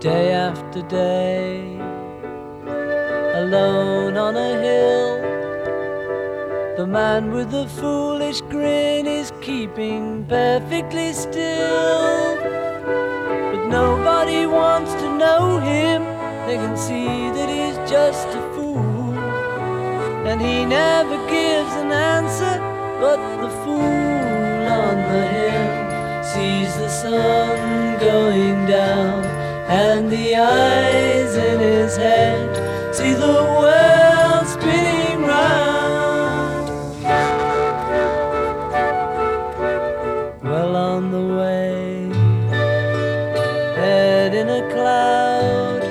day after day, alone on a hill. The man with the foolish grin is keeping perfectly still. But nobody wants to know him, they can see that he's just a fool. And he never gives an answer, but the fool on the hill sees the sun going down and the eyes in his head see the world spinning round. Well on the way, head in a cloud,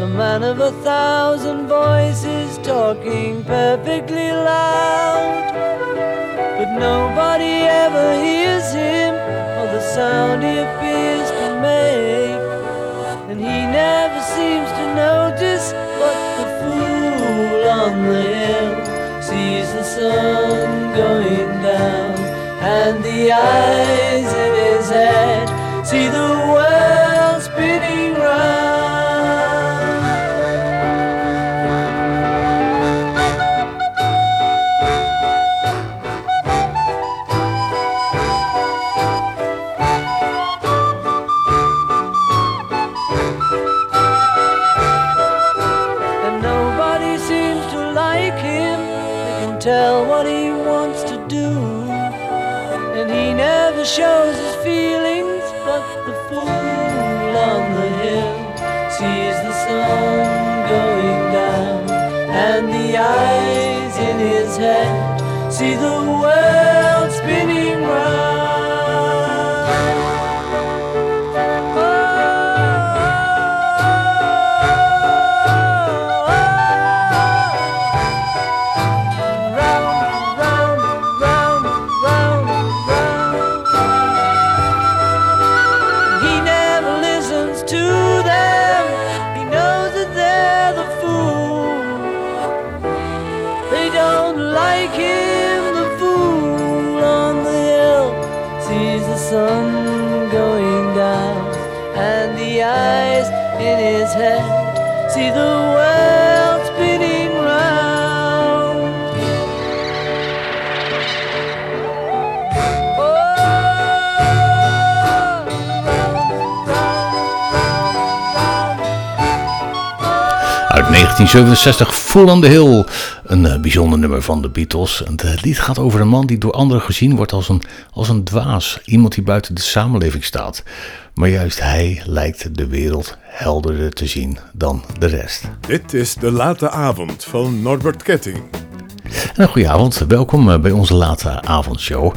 the man of a thousand voices talking perfectly loud. But nobody ever hears him or the sound he appears to make. Never seems to notice what the fool on the hill sees the sun going down. And the eyes in his head see the see the world 1967, Full on the Hill. Een eh, bijzonder nummer van de Beatles. En Het lied gaat over een man die door anderen gezien wordt als een, als een dwaas. Iemand die buiten de samenleving staat. Maar juist hij lijkt de wereld helderder te zien dan de rest. Dit is de late avond van Norbert Ketting. En een goede avond, welkom eh, bij onze late avondshow.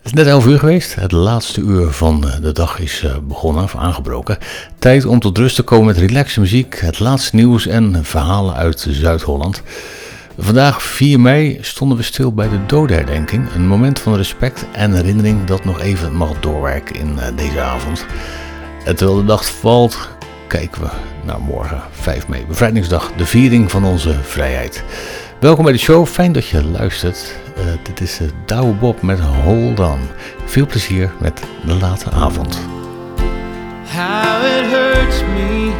Het is net 11 uur geweest. Het laatste uur van eh, de dag is eh, begonnen, of aangebroken. Tijd om tot rust te komen met relaxe muziek, het laatste nieuws en verhalen uit Zuid-Holland. Vandaag 4 mei stonden we stil bij de dodenherdenking. Een moment van respect en herinnering dat nog even mag doorwerken in eh, deze avond. Terwijl de dag valt, kijken we naar morgen 5 mei, bevrijdingsdag, de viering van onze vrijheid. Welkom bij de show, fijn dat je luistert. Eh, dit is uh, Douwe Bob met Hold On. Veel plezier met de late avond. How it hurts me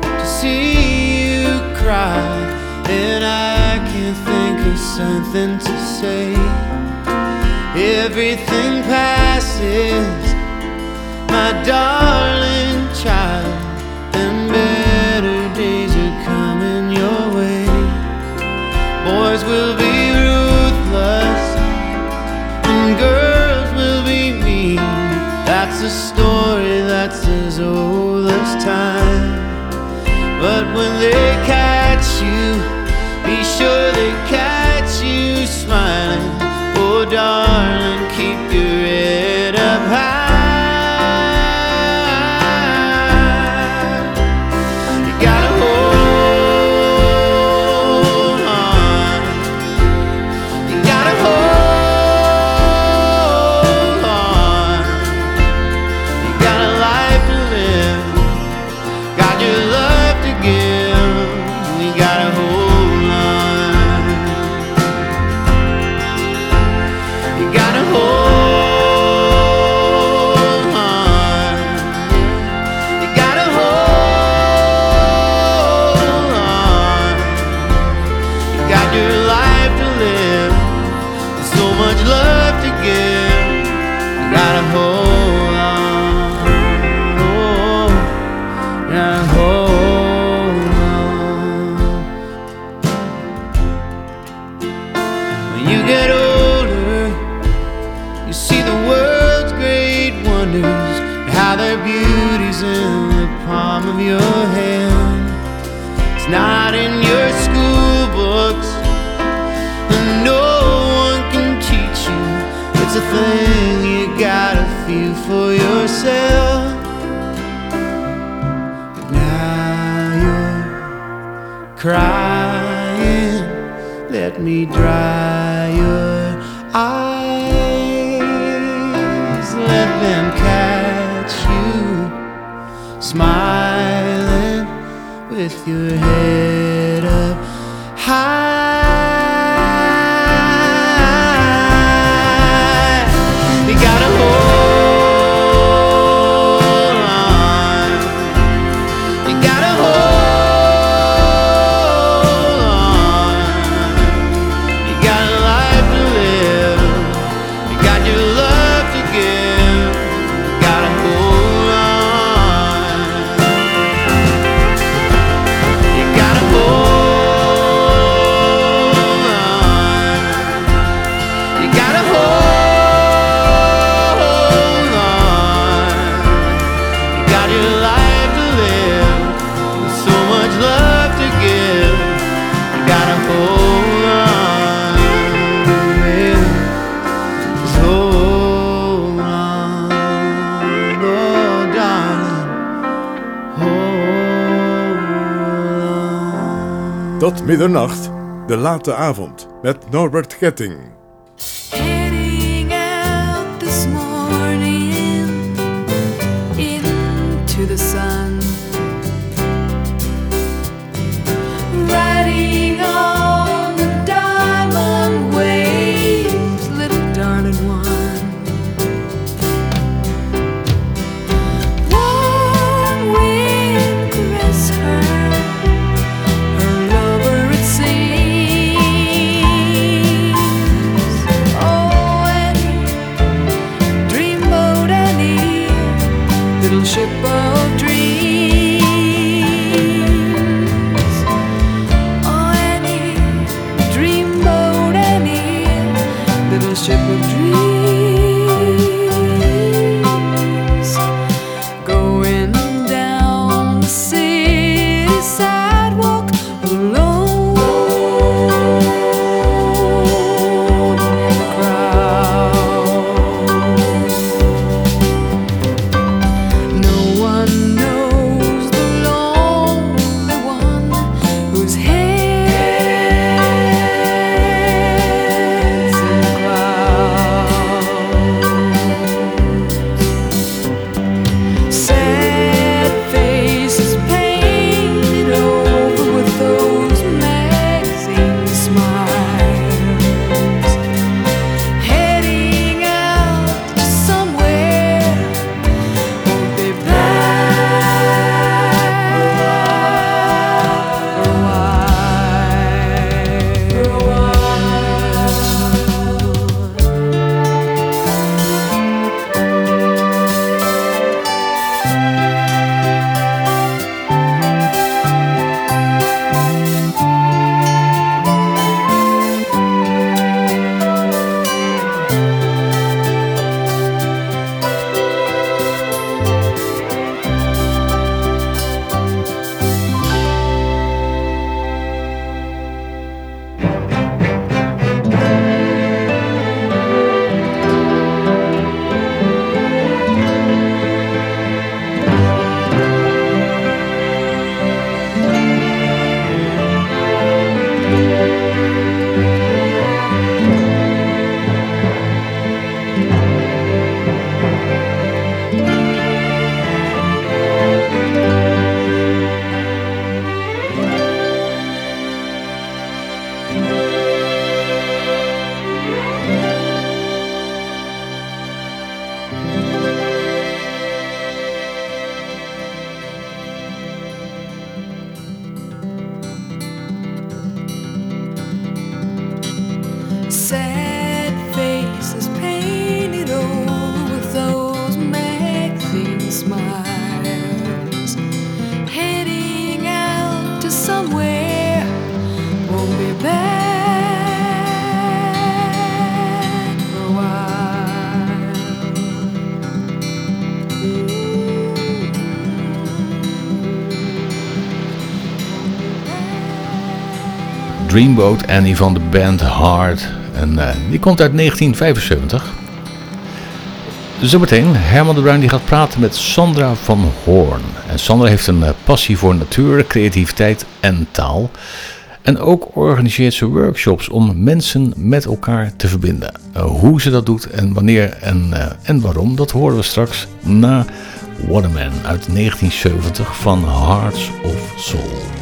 to see you cry, and I can't think of something to say. Everything passes, my darling child, and better days are coming your way. Boys will time. But when they you get older, you see the world's great wonders how their beauty's in the palm of your hand. It's not in your school books, and no one can teach you. It's a thing you gotta feel for yourself. Now you're crying, let me dry. your head. Middernacht, de late avond met Norbert Ketting. Dreamboat Annie van de band Hard. En eh, die komt uit 1975. Zometeen, Herman de Bruin die gaat praten met Sandra van Hoorn. En Sandra heeft een eh, passie voor natuur, creativiteit en taal. En ook organiseert ze workshops om mensen met elkaar te verbinden. Eh, hoe ze dat doet en wanneer en, en waarom, dat horen we straks na Waterman uit 1970 van Hearts of Soul.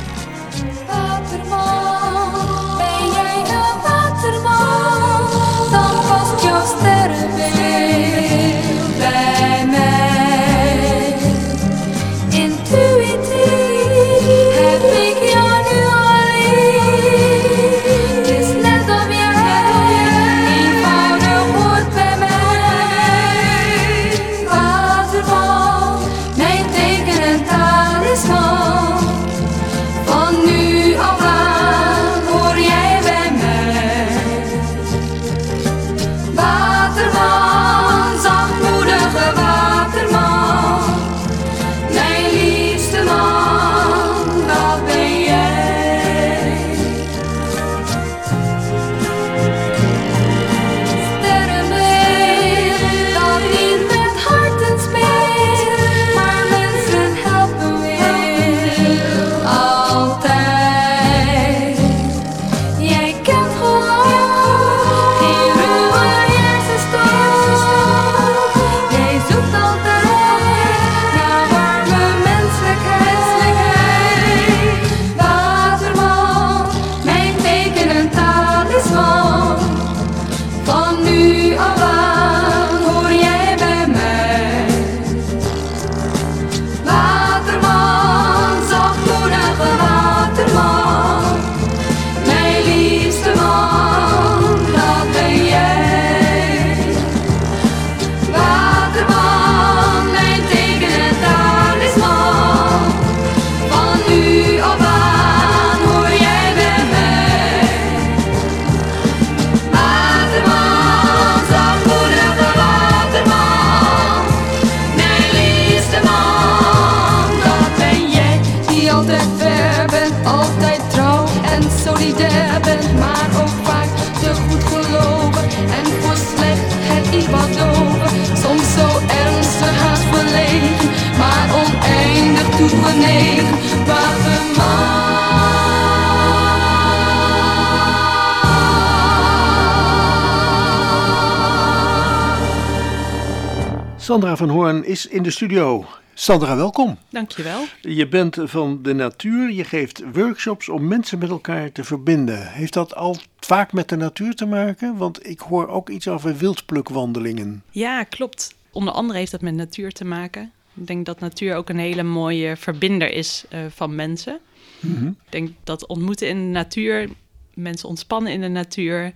Sandra van Hoorn is in de studio. Sandra, welkom. Dankjewel. Je bent van de natuur, je geeft workshops om mensen met elkaar te verbinden. Heeft dat al vaak met de natuur te maken? Want ik hoor ook iets over wildplukwandelingen. Ja, klopt. Onder andere heeft dat met natuur te maken. Ik denk dat natuur ook een hele mooie verbinder is eh, van mensen. Mhm. Ik denk dat ontmoeten in de natuur, mensen ontspannen in de natuur.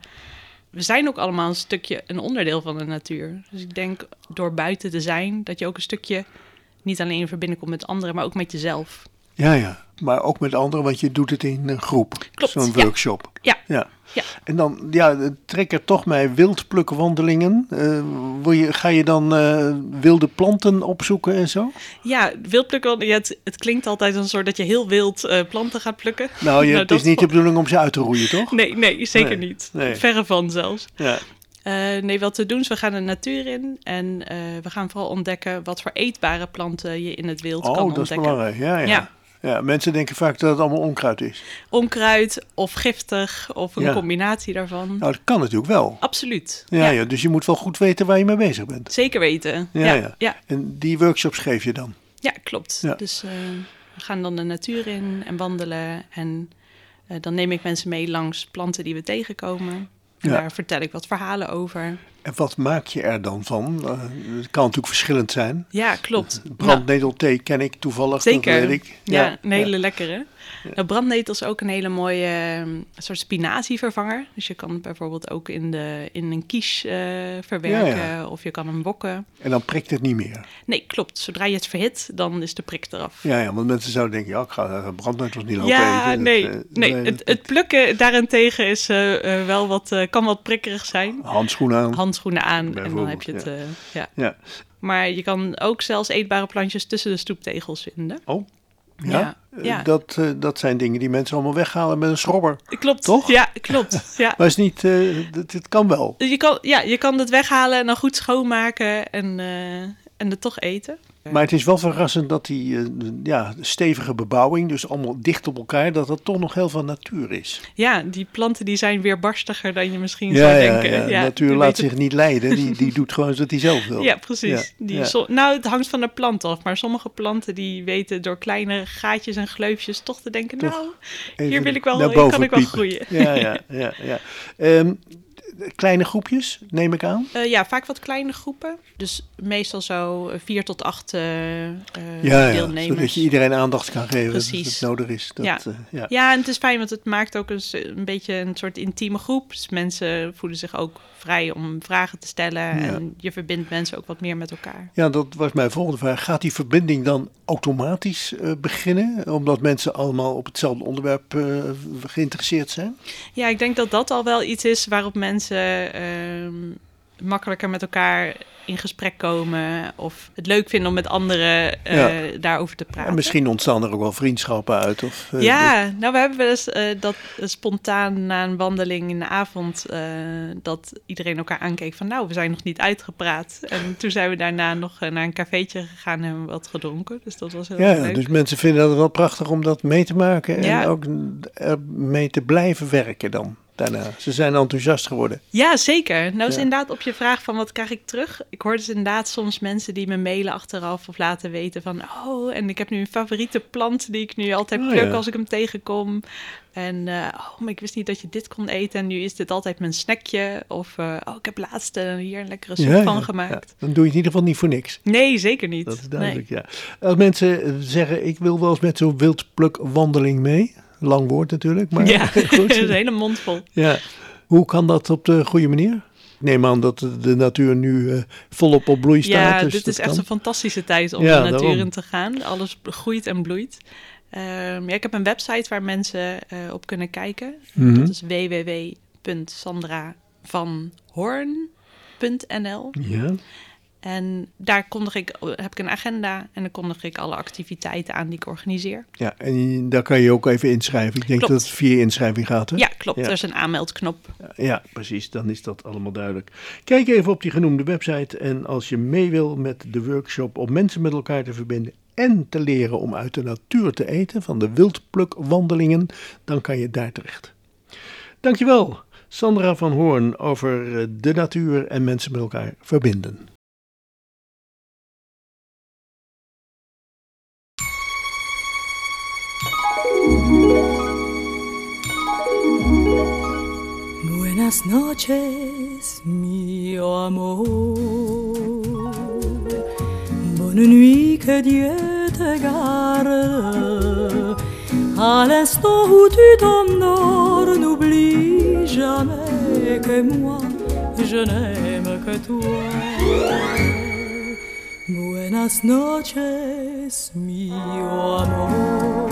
We zijn ook allemaal een stukje een onderdeel van de natuur. Dus ik denk door buiten te zijn, dat je ook een stukje niet alleen in verbinding komt met anderen, maar ook met jezelf. Ja, ja. Maar ook met anderen, want je doet het in een groep. Klopt, Zo'n workshop. Ja, Ja. ja. En dan, ja, trek er toch mij wildplukwandelingen. Eh, wil je, ga je dan eh, wilde planten opzoeken en zo? Ja, wildplukken, ja, het, het klinkt altijd een soort dat je heel wild eh, planten gaat plukken. Nou, je, het is niet de bedoeling om ze uit te roeien, toch? Nee, nee, zeker Nee, niet. nee. Verre van zelfs. Ja. Nee, wat we doen is we gaan de natuur in en we gaan vooral ontdekken wat voor eetbare planten je in het wild kan Oh, dat is ontdekken. belangrijk. Ja, ja. Ja. Ja. mensen denken vaak dat het allemaal onkruid is. Onkruid of giftig of een Ja. combinatie daarvan. Nou, dat kan natuurlijk wel. Absoluut. Ja, ja. dus je moet wel goed weten waar je mee bezig bent. Zeker weten. Ja, Ja, ja. En die workshops geef je dan? klopt. Ja. Dus eh, we gaan dan de natuur in en wandelen en eh, dan neem ik mensen mee langs planten die we tegenkomen. En Ja. daar vertel ik wat verhalen over. En wat maak je er dan van? Eh, het kan natuurlijk verschillend zijn. Ja, klopt. Brandnetelthee ken ik toevallig, Zeker. dat weet ik. Ja, een hele lekkere. Nou, brandnetel is ook een hele mooie eh, soort spinatievervanger. Dus je kan het bijvoorbeeld ook in, de, in een quiche eh, verwerken Ja, of je kan hem wokken. En dan prikt het niet meer. Nee, klopt. Zodra je het verhit, dan is de prik eraf. Ja, ja, want mensen zouden denken, ja, ik ga brandnetels niet lopen Ja, eten. Dat, nee, eh, nee. Het, het plukken daarentegen is eh, wel wat, kan wat prikkerig zijn. Handschoenen aan. Handschoenen aan en dan heb je het. ja. ja. Maar je kan ook zelfs eetbare plantjes tussen de stoeptegels vinden. Oh, Ja, Ja, Eh, ja. Dat, eh, dat zijn dingen die mensen allemaal weghalen met een schrobber. Klopt. Toch? Ja, klopt. Ja. Maar is niet, eh, dit, dit kan wel. Je kan, ja, je kan het weghalen en dan goed schoonmaken en, eh, en het toch eten. Maar het is wel verrassend dat die eh, ja, stevige bebouwing, dus allemaal dicht op elkaar, dat dat toch nog heel veel natuur is. Ja, die planten die zijn weerbarstiger dan je misschien Ja, zou ja, denken. ja. natuur die laat zich niet leiden. Die, die doet gewoon zoals hij zelf wil. Ja, precies. Ja, Die ja. so- nou, het hangt van de plant af. Maar sommige planten die weten door kleine gaatjes en gleufjes toch te denken... Toch nou, hier wil ik wel, kan ik wel groeien. Ja, ja, ja. ja. Ehm, kleine groepjes, neem ik aan. Eh, ja, vaak wat kleine groepen. Dus meestal zo eh, vier tot acht eh, eh, Ja, ja, deelnemers. zodat je iedereen aandacht kan geven Precies. als het nodig is. Dat, Ja. ja. Ja, en het is fijn, want het maakt ook een, beetje een soort intieme groep. Dus mensen voelen zich ook vrij om vragen te stellen. Ja. En je verbindt mensen ook wat meer met elkaar. Ja, dat was mijn volgende vraag. Gaat die verbinding dan automatisch beginnen? Omdat mensen allemaal op hetzelfde onderwerp geïnteresseerd zijn? Ja, ik denk dat dat al wel iets is waarop mensen ehm, makkelijker met elkaar in gesprek komen. Of het leuk vinden om met anderen eh, Ja. daarover te praten. En misschien ontstaan er ook wel vriendschappen uit. Of, eh, Ja, nou we hebben wel eens eh, dat spontaan na een wandeling in de avond eh, dat iedereen elkaar aankeek van nou, we zijn nog niet uitgepraat. En toen zijn we daarna nog naar een cafeetje gegaan en hebben wat gedronken. Dus dat was heel Ja, ja, leuk. dus mensen vinden het wel prachtig om dat mee te maken en Ja. ook er mee te blijven werken dan daarna. Ze zijn enthousiast geworden. Ja, zeker. Nou is Ja. inderdaad op je vraag van wat krijg ik terug. Ik hoor dus inderdaad soms mensen die me mailen achteraf of laten weten van... oh, en ik heb nu een favoriete plant die ik nu altijd Oh, pluk ja. als ik hem tegenkom. En eh, oh, maar ik wist niet dat je dit kon eten en nu is dit altijd mijn snackje. Of eh, oh, ik heb laatst hier een lekkere soep Ja, van gemaakt. Dan doe je het in ieder geval niet voor niks. Nee, zeker niet. Dat is Nee. duidelijk, ja. Als mensen zeggen, ik wil wel eens met zo'n wildplukwandeling mee. Lang woord natuurlijk, maar Ja, goed. een hele mond vol. Ja. Hoe kan dat op de goede manier? Ik neem aan dat de natuur nu eh, volop op bloei staat. Ja, dus dit is echt kan. een fantastische tijd om Ja, de natuur daarom. in te gaan. Alles groeit en bloeit. Ehm, ja, ik heb een website waar mensen eh, op kunnen kijken. Mhm. Dat is www.sandravanhoorn.nl Ja, En daar kondig ik, heb ik een agenda en dan kondig ik alle activiteiten aan die ik organiseer. ja, en daar kan je ook even inschrijven. Ik denk Klopt. dat het via inschrijving gaat, hè? Ja, klopt. Ja. Er is een aanmeldknop. Ja, precies. Dan is dat allemaal duidelijk. Kijk even op die genoemde website. En als je mee wil met de workshop om mensen met elkaar te verbinden en te leren om uit de natuur te eten, van de wildplukwandelingen, dan kan je daar terecht. Dankjewel, Sandra van Hoorn, over eh, de natuur en mensen met elkaar verbinden. Buenas noches, mio amor. Bonne nuit, que Dieu te garde. À l'instant où tu t'endors, n'oublie jamais que moi, je n'aime que toi. Buenas noches, mio amor.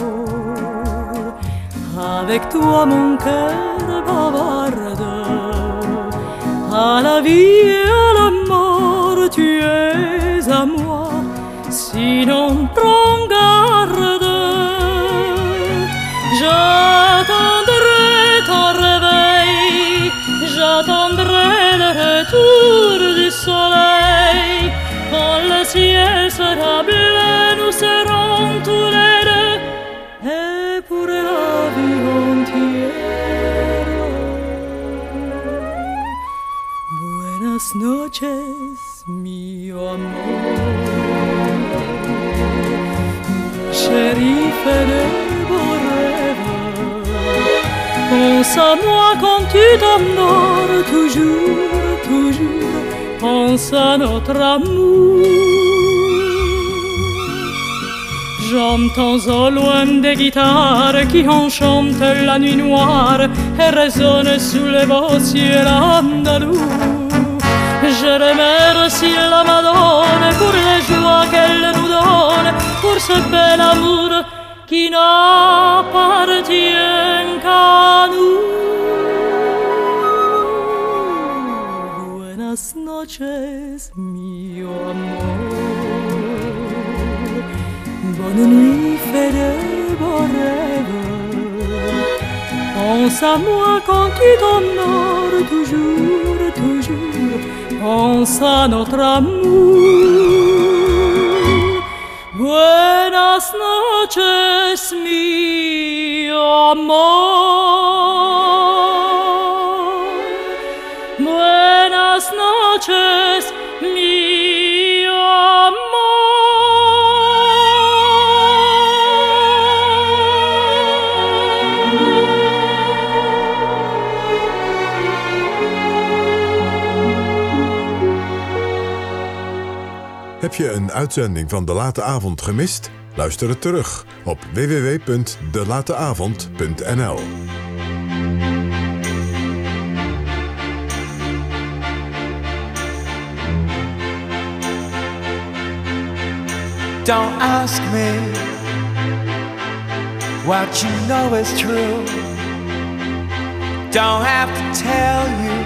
Avec toi mon cœur À la vie et à la mort tu es à moi Sinon prends garde. J'attendrai ton réveil J'attendrai le retour du soleil. Quand le ciel sera bleu Buenas noches, mi amor. Beaux rêves. Pense à moi quand tu t'endors, toujours, toujours. Pense à notre amour. J'entends au loin des guitares qui enchantent la nuit noire et résonnent sous les beaux ciels andalous. je mersi la Madone pour le joies qu'elle nous nudone, pour ce bel amour qui n'appartient qu'à nous. Buenas noches, mio amor. Bonne nuit, fede, rêve. Pense à moi quand tu t'honores toujours, toujours. pense à notre amour. Buenas noches, mi amor. Buenas noches, je een uitzending van De Late Avond gemist? Luister het terug op www.delateavond.nl. Don't ask me what you know is true. Don't have to tell you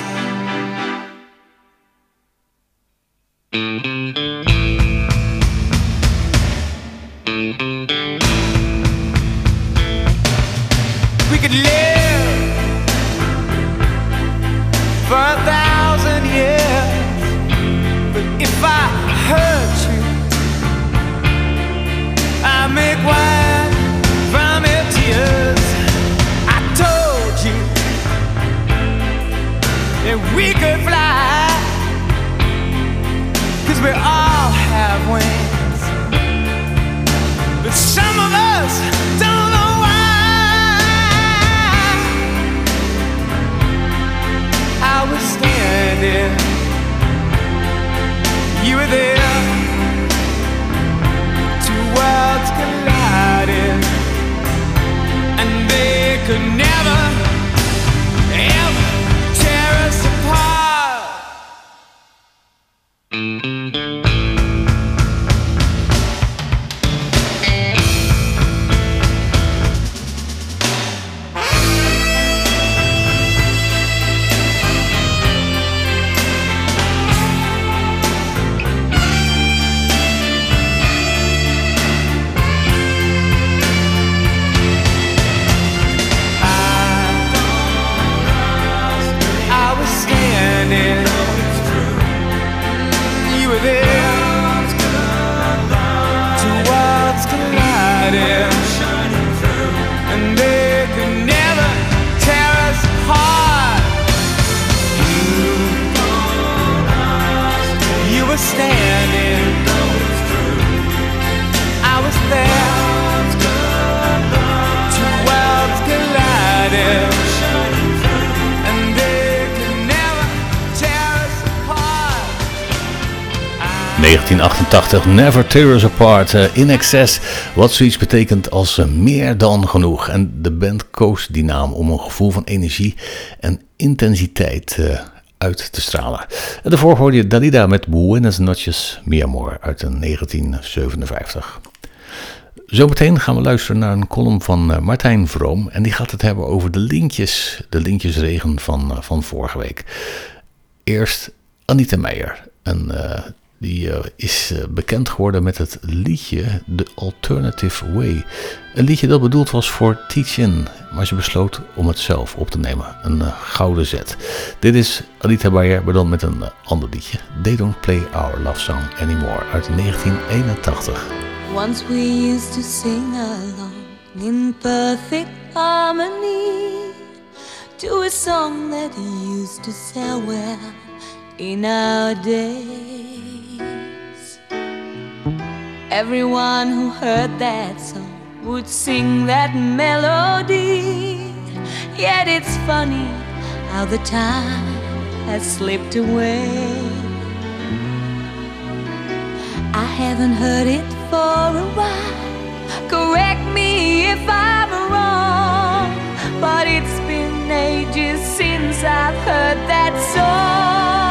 1988, Never Tear Us Apart, eh, In Excess, wat zoiets betekent als eh, meer dan genoeg. En de band koos die naam om een gevoel van energie en intensiteit eh, uit te stralen. En daarvoor hoorde je Dalida met Buenas Noches, Mi Amor uit 1957. Zometeen gaan we luisteren naar een column van Martijn Vroom. En die gaat het hebben over de lintjes, de lintjesregen van, van vorige week. Eerst Anita Meijer. En eh, die eh, is eh, bekend geworden met het liedje The Alternative Way. Een liedje dat bedoeld was voor Teach-In. Maar ze besloot om het zelf op te nemen. Een eh, gouden zet. Dit is Anita Meijer, maar dan met een ander liedje. They Don't Play Our Love Song Anymore uit 1981. Once we used to sing along in perfect harmony to a song that used to sell well in our days. Everyone who heard that song would sing that melody. Yet it's funny how the time has slipped away. I haven't heard it for a while. Correct me if I'm wrong, but it's been ages since I've heard that song.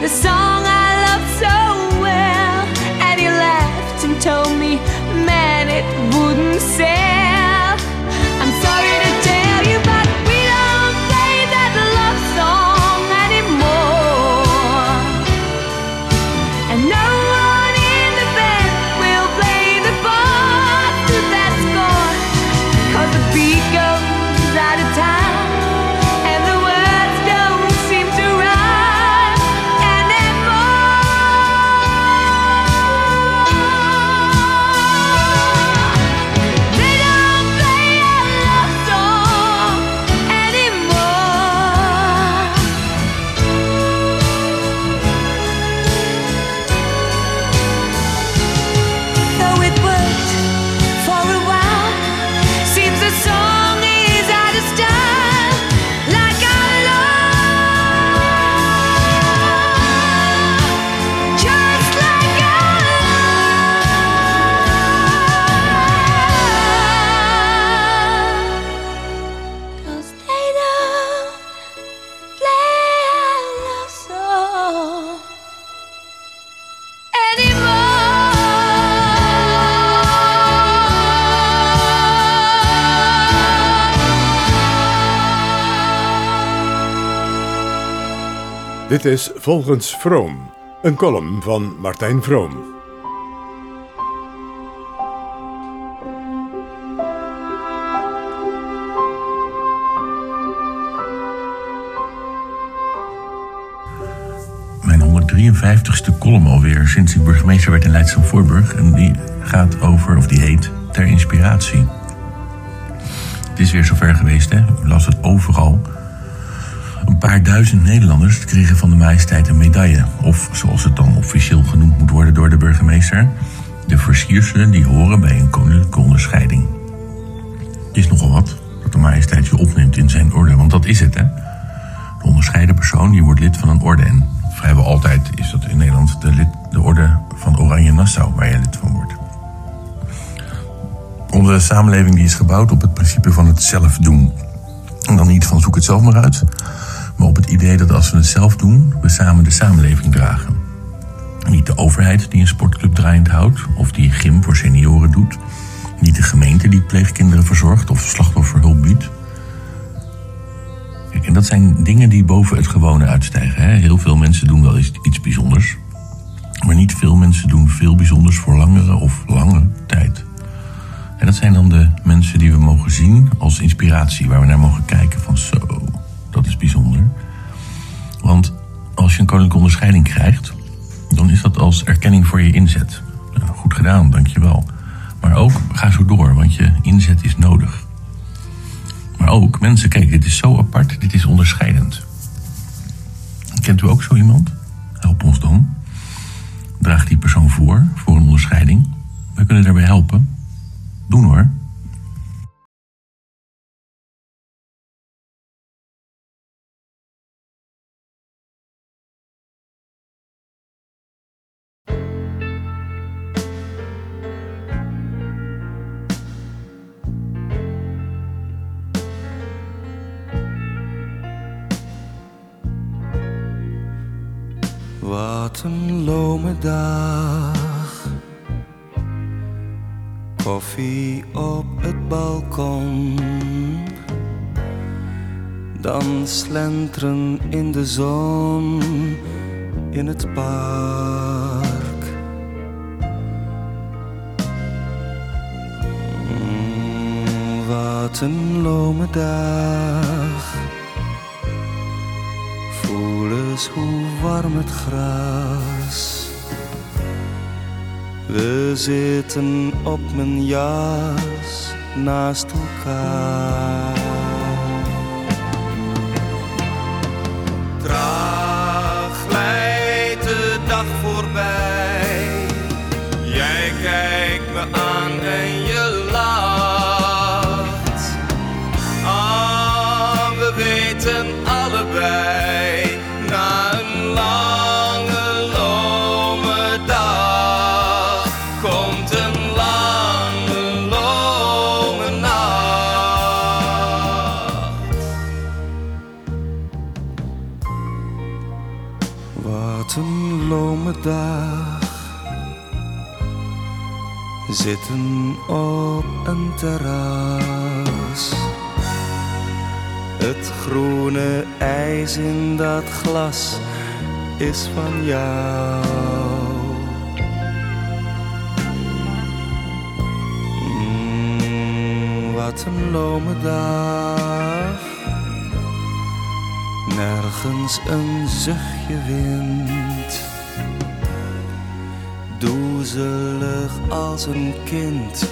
the song I loved so well, and he laughed and told me, Man, it wouldn't sell. I'm sorry to tell you, but we don't play that love song anymore. And no Dit is Volgens Vroom, een column van Martijn Vroom. mijn 153ste column alweer sinds ik burgemeester werd in Leidschendam-Voorburg. En die gaat over, of die heet, Ter Inspiratie. Het is weer zover geweest, hè. U las het overal. Paar duizend Nederlanders kregen van de majesteit een medaille. Of, zoals het dan officieel genoemd moet worden door de burgemeester... de versierselen die horen bij een koninklijke onderscheiding. Is nogal wat dat de majesteit je opneemt in zijn orde, want dat is het, hè. De onderscheiden persoon die wordt lid van een orde. En vrijwel altijd is dat in Nederland de, lid, de orde van Oranje Nassau waar je lid van wordt. Onze samenleving die is gebouwd op het principe van het zelf doen. En dan niet van zoek het zelf maar uit, maar op het idee dat als we het zelf doen, we samen de samenleving dragen. Niet de overheid die een sportclub draaiend houdt of die gym voor senioren doet. Niet de gemeente die pleegkinderen verzorgt of slachtofferhulp biedt. Kijk, en dat zijn dingen die boven het gewone uitstijgen. Hè? Heel veel mensen doen wel iets bijzonders. Maar niet veel mensen doen veel bijzonders voor langere of lange tijd. En dat zijn dan de mensen die we mogen zien als inspiratie, waar we naar mogen kijken van zo, dat is bijzonder. Want als je een koninklijke onderscheiding krijgt, dan is dat als erkenning voor je inzet. Goed gedaan, dankjewel. Maar ook ga zo door, want je inzet is nodig. Maar ook, mensen, kijk, dit is zo apart, dit is onderscheidend. Kent u ook zo iemand? Help ons dan. Draag die persoon voor, voor een onderscheiding. We kunnen daarbij helpen. Doen hoor. Wat een lome dag. Koffie op het balkon. Dan slenteren in de zon in het park. Mm, wat een lome dag. Eens hoe warm het gras. We zitten op mijn jas naast elkaar. Zitten op een terras. Het groene ijs in dat glas is van jou. Mm, wat een lome dag. Nergens een zuchtje wind. Doezelig als een kind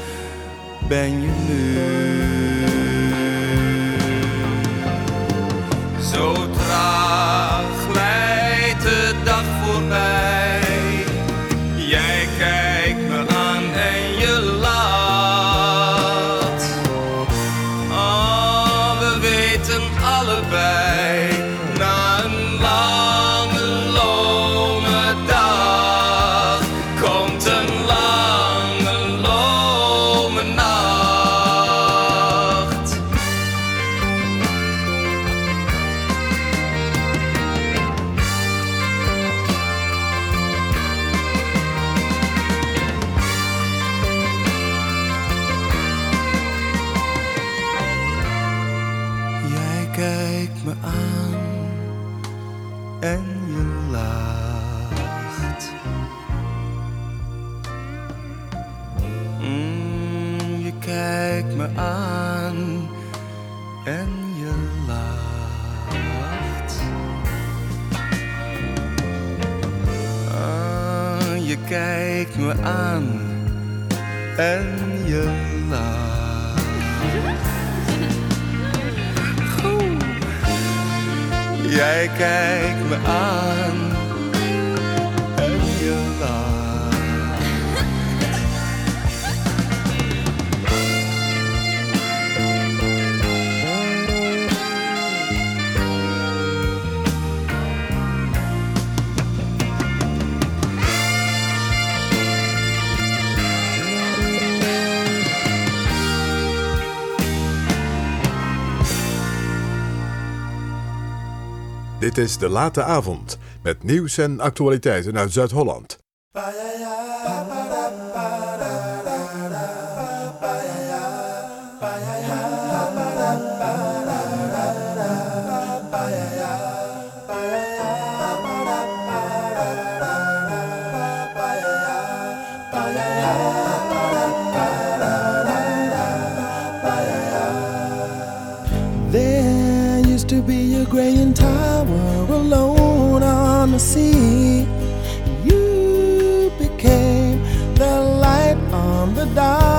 ben je nu. Zo I Dit is De Late Avond met nieuws en actualiteiten uit Zuid-Holland.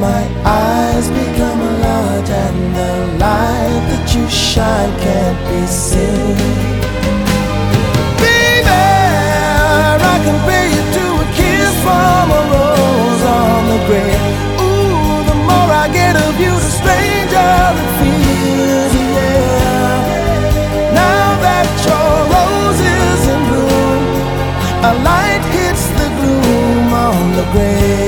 my eyes become a large and the light that you shine can't be seen? Baby, I you to a kiss from a rose on the. Ooh, the more I get of you, the stranger it feels, yeah. Now that your rose is in bloom, a light hits the gloom on the grave.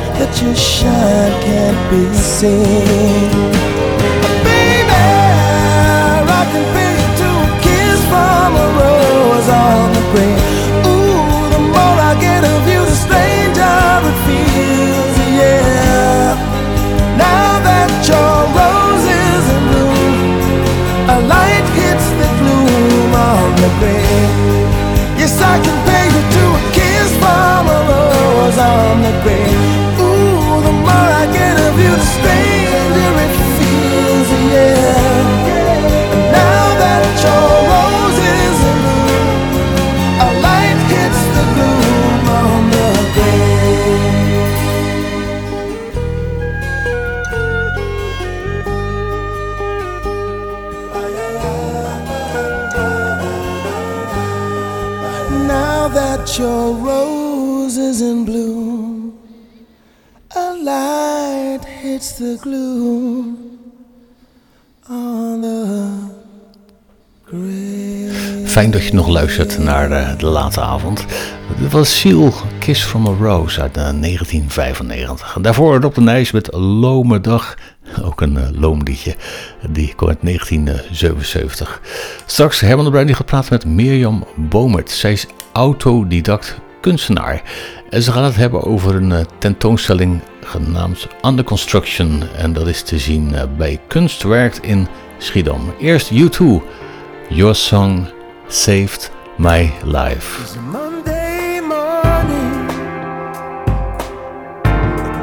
that you shine can't be seen? Baby, I can to a kiss from a rose on the grave. Dat je nog luistert naar eh, de late avond. Dit was Seal, Kiss from a Rose uit eh, 1995. En daarvoor Rob de Nijs met Lome Dag. Ook een eh, loom liedje. Die kwam uit 1977. Straks Herman de Bruin die gaat met Mirjam Bomert. Zij is autodidact kunstenaar. En ze gaan het hebben over een eh, tentoonstelling genaamd Under Construction. En dat is te zien eh, bij Kunstwerk in Schiedam. Eerst U2. Your Song Saved My Life.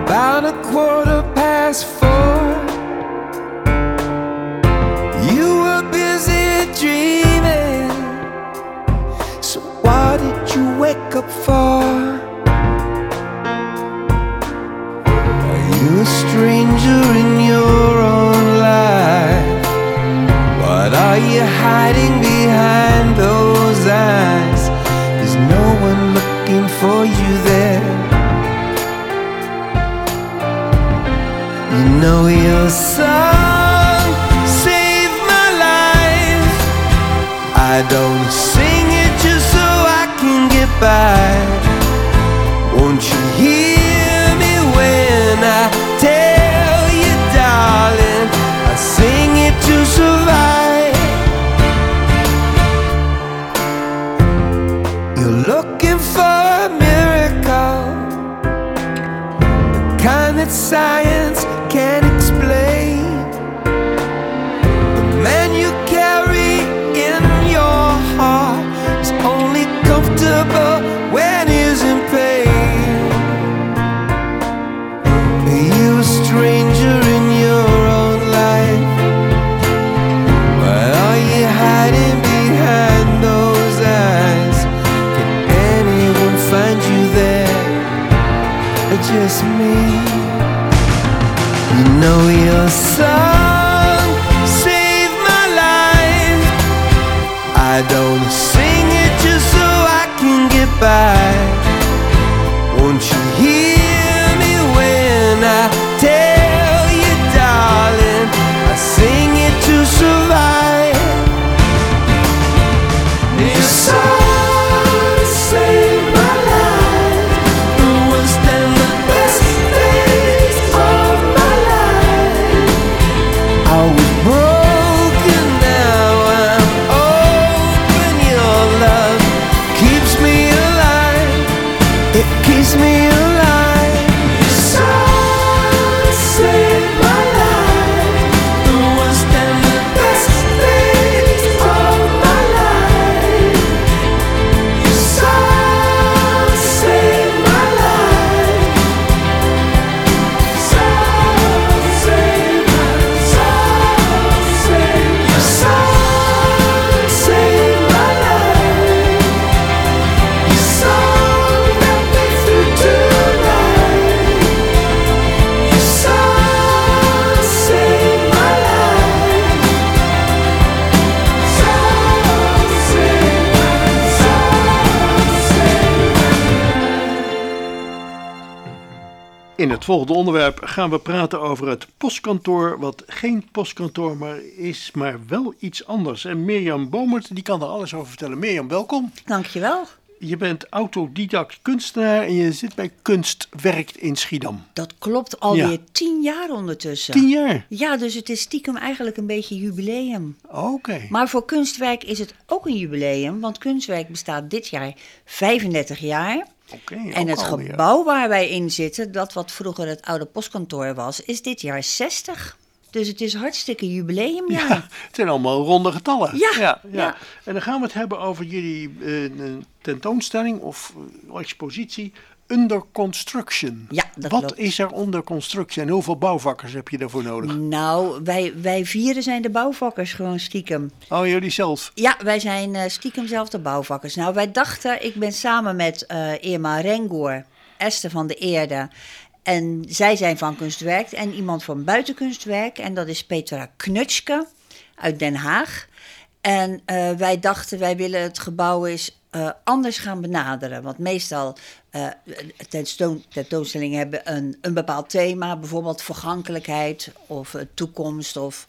About a quarter past four. You were busy dreaming, so what did you wake up for? Are you a stranger in your own life? What are you hiding know your song saved my life. I don't sing it just so I can get by. Won't you hear me when I tell you, darling? I sing it to survive. You're looking for a miracle, the kind that science volgende onderwerp gaan we praten over het postkantoor, wat geen postkantoor maar is, maar wel iets anders. En Mirjam Bomert, die kan er alles over vertellen. Mirjam, welkom. Dankjewel. Je bent autodidact kunstenaar en je zit bij Kunstwerkt in Schiedam. Dat klopt alweer Ja. tien jaar ondertussen. Tien jaar? Ja, dus het is stiekem eigenlijk een beetje jubileum. Oké. Maar voor Kunstwerk is het ook een jubileum, want Kunstwerk bestaat dit jaar 35 jaar. En het gebouw waar wij in zitten, dat wat vroeger het oude postkantoor was, is dit jaar 60. Dus het is hartstikke jubileumjaar. Ja, het zijn allemaal ronde getallen. Ja, ja. En dan gaan we het hebben over jullie eh, tentoonstelling of eh, expositie Under Construction. Ja, dat Wat klopt. is er onder constructie en hoeveel bouwvakkers heb je daarvoor nodig? Nou, wij, wij vieren zijn de bouwvakkers gewoon stiekem. Oh, jullie zelf? Ja, wij zijn eh, stiekem zelf de bouwvakkers. Nou, wij dachten, ik ben samen met eh Irma Rengoor, Esther van de Eerde. En zij zijn van Kunstwerk en iemand van Buitenkunstwerk. En dat is Petra Knutschke uit Den Haag. En eh, wij dachten, wij willen het gebouw eens eh, anders gaan benaderen. Want meestal tentoon, tentoonstellingen hebben een, een bepaald thema. Bijvoorbeeld vergankelijkheid of eh, toekomst. Of...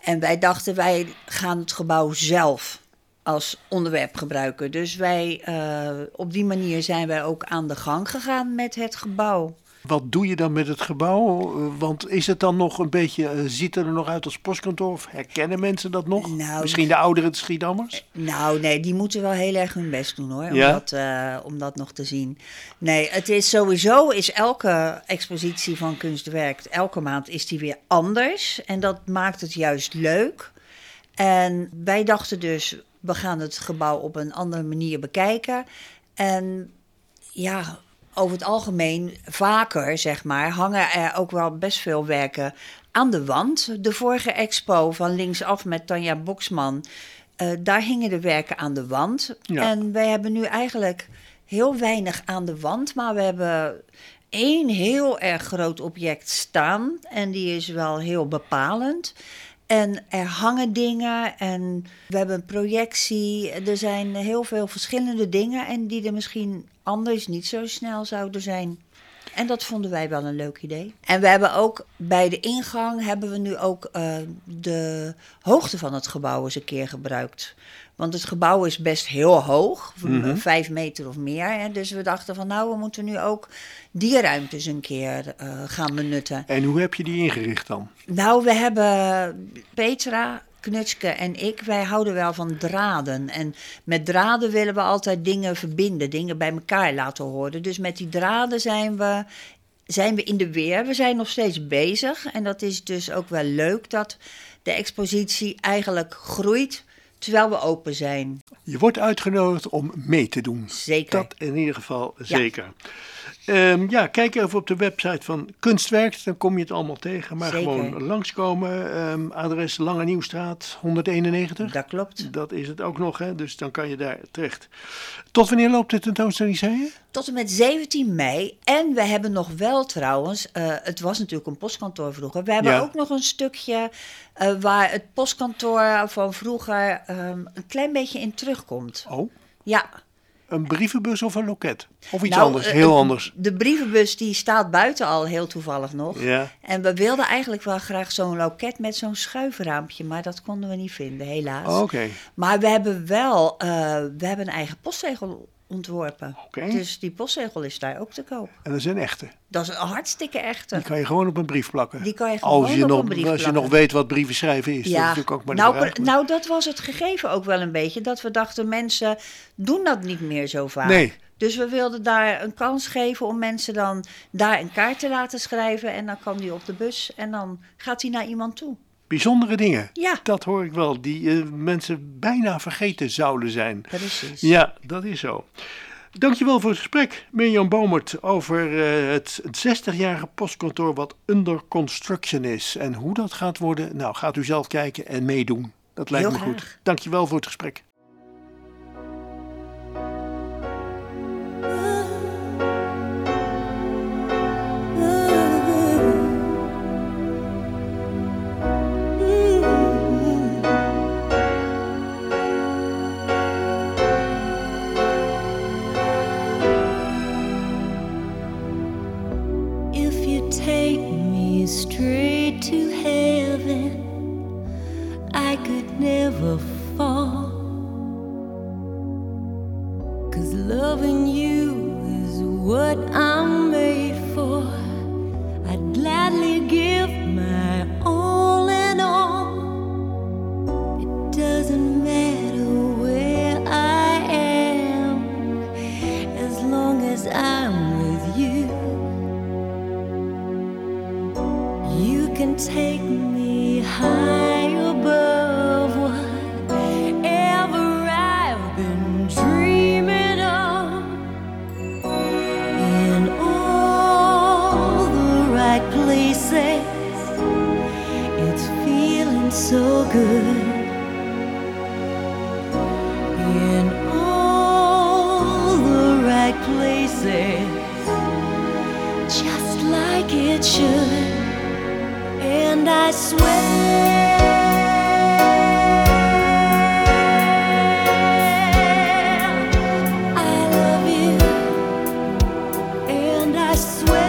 En wij dachten, wij gaan het gebouw zelf als onderwerp gebruiken. Dus wij, op die manier zijn wij ook aan de gang gegaan met het gebouw. Wat doe je dan met het gebouw? Eh, Want is het dan nog een beetje, eh, ziet het er nog uit als postkantoor? Of herkennen mensen dat nog? Nou, Misschien de oudere Schiedammers? Nou, nee, die moeten wel heel erg hun best doen hoor, om, Ja? dat, eh, om dat nog te zien. Nee, het is sowieso, is elke expositie van Kunstwerk, elke maand is die weer anders. En dat maakt het juist leuk. En wij dachten dus, we gaan het gebouw op een andere manier bekijken. En ja, over het algemeen vaker, zeg maar, hangen er ook wel best veel werken aan de wand. De vorige expo van linksaf met Tanja Boksman, eh, daar hingen de werken aan de wand. Ja. En wij hebben nu eigenlijk heel weinig aan de wand, maar we hebben één heel erg groot object staan en die is wel heel bepalend. En er hangen dingen en we hebben een projectie. Er zijn heel veel verschillende dingen en die er misschien anders niet zo snel zouden zijn. En dat vonden wij wel een leuk idee. En we hebben ook bij de ingang hebben we nu ook eh, de hoogte van het gebouw eens een keer gebruikt. Want het gebouw is best heel hoog, Mhm. vijf meter of meer. Hè? Dus we dachten van nou, we moeten nu ook die ruimtes een keer eh, gaan benutten. En hoe heb je die ingericht dan? Nou, we hebben Petra, Knutske en ik, wij houden wel van draden. En met draden willen we altijd dingen verbinden, dingen bij elkaar laten horen. Dus met die draden zijn we, zijn we in de weer. We zijn nog steeds bezig. En dat is dus ook wel leuk dat de expositie eigenlijk groeit terwijl we open zijn. Je wordt uitgenodigd om mee te doen. Zeker. Dat in ieder geval zeker. Ehm, ja, kijk even op de website van Kunstwerk, dan kom je het allemaal tegen. Maar Zeker. gewoon langskomen. Ehm, adres Lange Nieuwstraat 191. Dat klopt. Dat is het ook nog, hè? dus dan kan je daar terecht. Tot wanneer loopt de tentoonstelling, zei je? Tot en met 17 mei. En we hebben nog wel trouwens, eh, het was natuurlijk een postkantoor vroeger. We hebben Ja. ook nog een stukje eh, waar het postkantoor van vroeger ehm, een klein beetje in terugkomt. Oh, Ja. Een brievenbus of een loket? Of iets Nou, anders, eh, heel anders. De brievenbus die staat buiten al heel toevallig nog. Ja. En we wilden eigenlijk wel graag zo'n loket met zo'n schuifraampje, maar dat konden we niet vinden, helaas. Oh, Oké. Maar we hebben wel, eh, we hebben een eigen postzegel ontworpen. Dus die postzegel is daar ook te koop. En dat is een echte. Dat is een hartstikke echte. Die kan je gewoon op een brief plakken. Die kan je gewoon als je op nog, een brief Als je plakken. nog weet wat brieven schrijven is. Dat is Ja, ook maar nou, vraag. nou, dat was het gegeven ook wel een beetje. Dat we dachten, mensen doen dat niet meer zo vaak. Nee. Dus we wilden daar een kans geven om mensen dan daar een kaart te laten schrijven. En dan kan die op de bus en dan gaat hij naar iemand toe. Bijzondere dingen. Ja. Dat hoor ik wel. Die eh, mensen bijna vergeten zouden zijn. Precies. Ja, dat is zo. Dankjewel voor het gesprek, Mirjam Bomert, over eh, het, het 60-jarige postkantoor wat under construction is. En hoe dat gaat worden, nou gaat u zelf kijken en meedoen. Dat lijkt Heel me goed. graag. Dankjewel voor het gesprek. I swear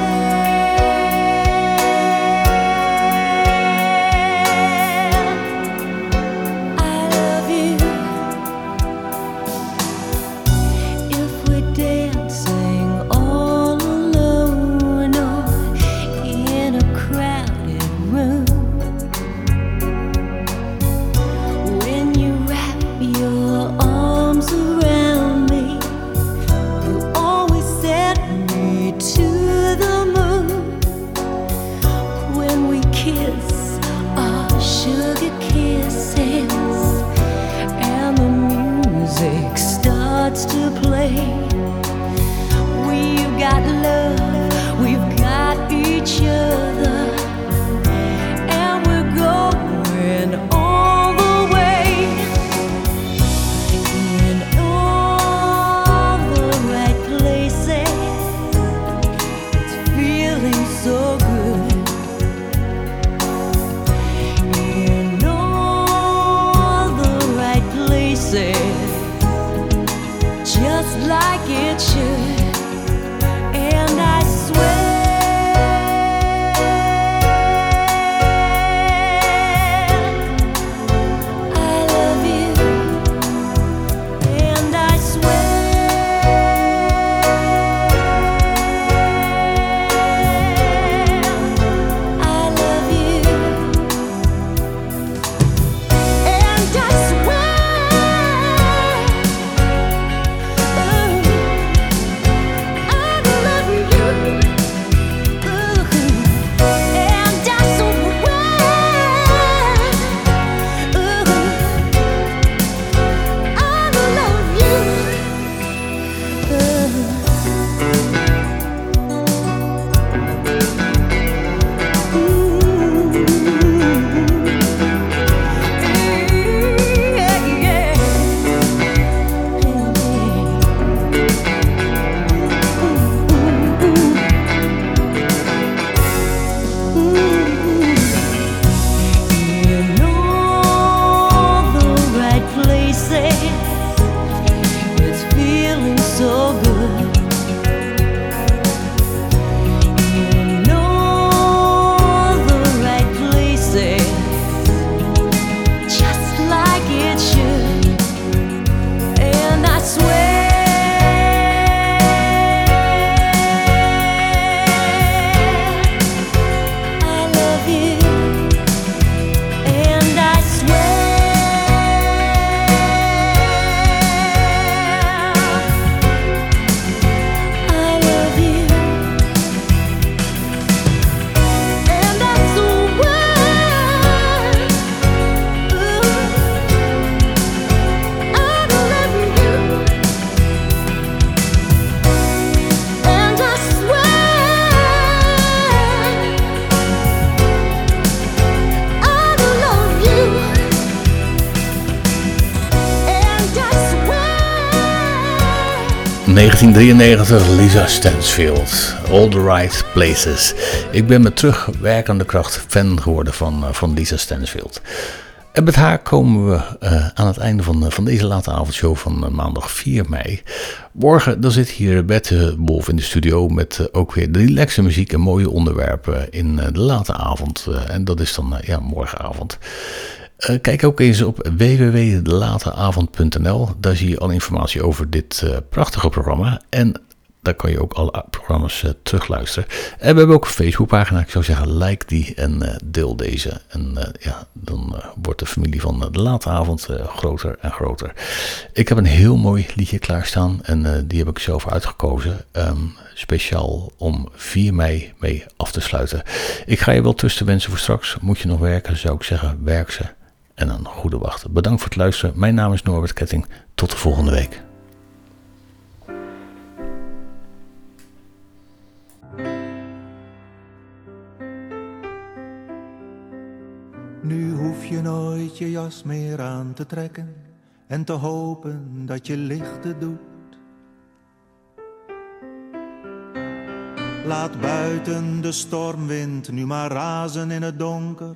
1993, Lisa Stansfield, All the Right Places. Ik ben met terugwerkende kracht fan geworden van, uh, van Lisa Stansfield. En met haar komen we uh, aan het einde van, uh, van deze late avondshow van maandag 4 mei. Morgen dan zit hier Bette Wolf in de studio met ook weer de relaxe muziek en mooie onderwerpen in de late avond. en dat is dan ja, morgenavond. Uh, kijk ook eens op www.delateavond.nl. Daar zie je al informatie over dit uh, prachtige programma. En daar kan je ook alle programma's uh, terugluisteren. En we hebben ook een Facebookpagina. Ik zou zeggen, like die en deel deze. En ja, dan wordt de familie van de late avond groter en groter. Ik heb een heel mooi liedje klaarstaan. En die heb ik zelf uitgekozen. Um, speciaal om 4 mei mee af te sluiten. Ik ga je wel tussen wensen voor straks. Moet je nog werken, zou ik zeggen, werk ze en een goede wacht. Bedankt voor het luisteren. Mijn naam is Norbert Ketting. Tot de volgende week. Nu hoef je nooit je jas meer aan te trekken en te hopen dat je lichten doet. Laat buiten de stormwind nu maar razen in het donker